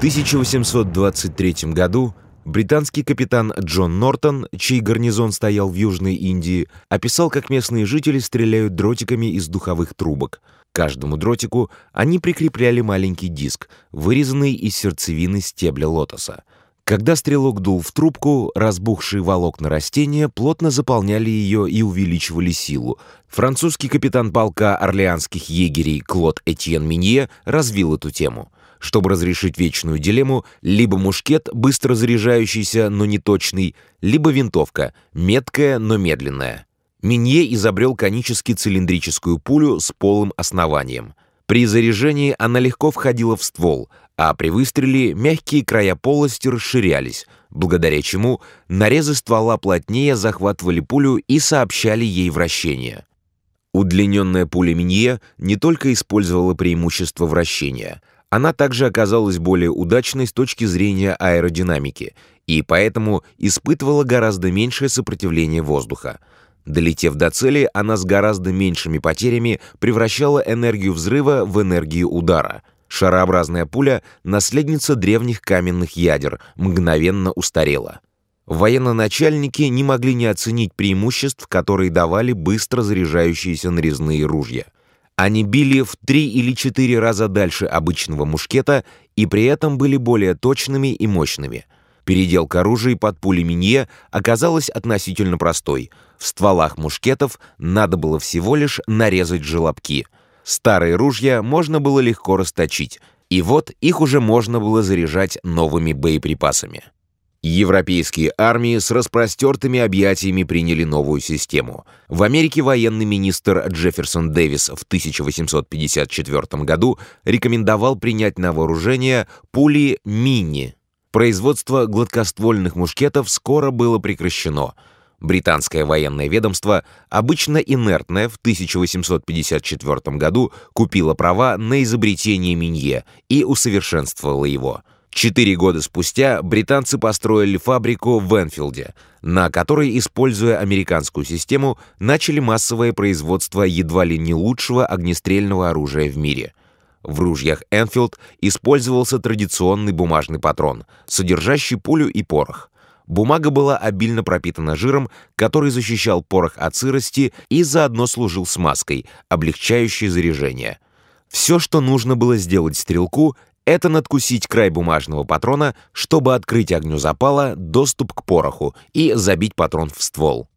1823 году британский капитан Джон Нортон, чей гарнизон стоял в Южной Индии, описал, как местные жители стреляют дротиками из духовых трубок. К каждому дротику они прикрепляли маленький диск, вырезанный из сердцевины стебля лотоса. Когда стрелок дул в трубку, разбухшие волокна растения плотно заполняли ее и увеличивали силу. Французский капитан полка орлеанских егерей Клод Этьен Минье развил эту тему — чтобы разрешить вечную дилемму, либо мушкет, быстро заряжающийся, но не точный, либо винтовка, меткая, но медленная. Минье изобрел конически-цилиндрическую пулю с полым основанием. При заряжении она легко входила в ствол, а при выстреле мягкие края полости расширялись, благодаря чему нарезы ствола плотнее захватывали пулю и сообщали ей вращение. Удлиненная пуля Минье не только использовала преимущество вращения — она также оказалась более удачной с точки зрения аэродинамики и поэтому испытывала гораздо меньшее сопротивление воздуха. Долетев до цели, она с гораздо меньшими потерями превращала энергию взрыва в энергию удара. Шарообразная пуля, наследница древних каменных ядер, мгновенно устарела. Военноначальники не могли не оценить преимуществ, которые давали быстро заряжающиеся нарезные ружья — они били в три или четыре раза дальше обычного мушкета и при этом были более точными и мощными. Переделка оружия под пули Минье оказалась относительно простой. В стволах мушкетов надо было всего лишь нарезать желобки. Старые ружья можно было легко расточить, и вот их уже можно было заряжать новыми боеприпасами. Европейские армии с распростертыми объятиями приняли новую систему. В Америке военный министр Джефферсон Дэвис в 1854 году рекомендовал принять на вооружение пули «Мини». Производство гладкоствольных мушкетов скоро было прекращено. Британское военное ведомство, обычно инертное, в 1854 году купило права на изобретение Минье и усовершенствовало его – Четыре года спустя британцы построили фабрику в Энфилде, на которой, используя американскую систему, начали массовое производство едва ли не лучшего огнестрельного оружия в мире. В ружьях Энфилд использовался традиционный бумажный патрон, содержащий пулю и порох. Бумага была обильно пропитана жиром, который защищал порох от сырости и заодно служил смазкой, облегчающей заряжение. Все, что нужно было сделать стрелку, это надкусить край бумажного патрона, чтобы открыть огню запала доступ к пороху и забить патрон в ствол.